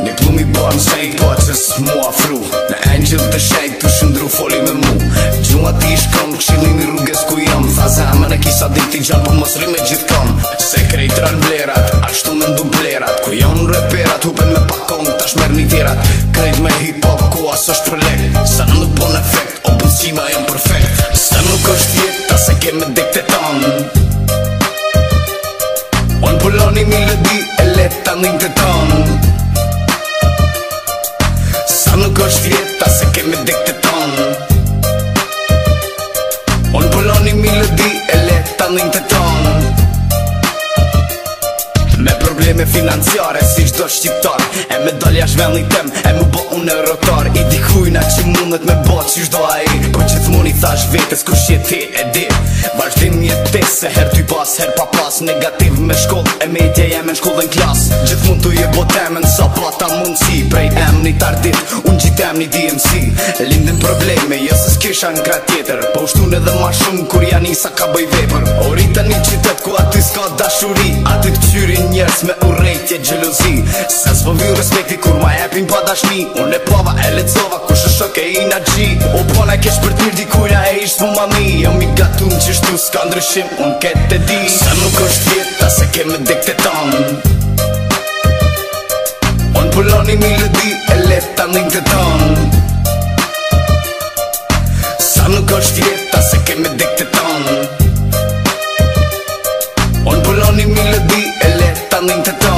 Një plumi bërë më sejtë po qësë mu afru Në angel të shajtë të shëndru foli me mu Gjumat ti shkom, këshillin i rrugës ku jam Tha zemë në kisa diti gjatë po mësri me gjithë kom Se krejtë rënë blerat, ashtu me ndu blerat Ku jam në reperat, hupen me pakon, tash shmer një tjerat Krejt me hip hop, ku aso është për Sa në nuk bon efekt, o pëllësima jam perfect Sa nuk është jetë, ta se keme dekte ton On pulloni mi lëdi, e leta një të tonë financiare Si shdo shqiptar E me dalja shvelni tem E mu bo unë e rotar I dikujna që mundet me bo që shdo a i Po që thmon i thash vetës ku je ti e di Vashdim një ti se her ty pas her pa pas Negativ me shkoll e me i tje jem e në shkoll dhe në klas Gjith mund të je bo temen sa pa ta mundësi Prej em një tardit unë gjitem një DMC Lindin probleme jësë jo s'kisha në krat tjetër Po ushtun edhe ma shumë kur ja nisa ka bëj vepër Orita një qitet ku aty s'ka dashuri Aty të qyri njerës me tje gjelozi Se s'po respekti kur ma epin pa dashni Unë e pava e lecova ku shësho ke i na gji O pona kesh për t'mir di kuja e ish mu mami Jo mi gatu në shtu s'ka ndryshim unë ketë të di sa nuk është vjeta se keme dek të tanë Unë pulloni mi lëdi e lefta në të sa Nuk është jetë ta se keme dek të tonë On pëlloni mi lëdi e letë ta në në të tonë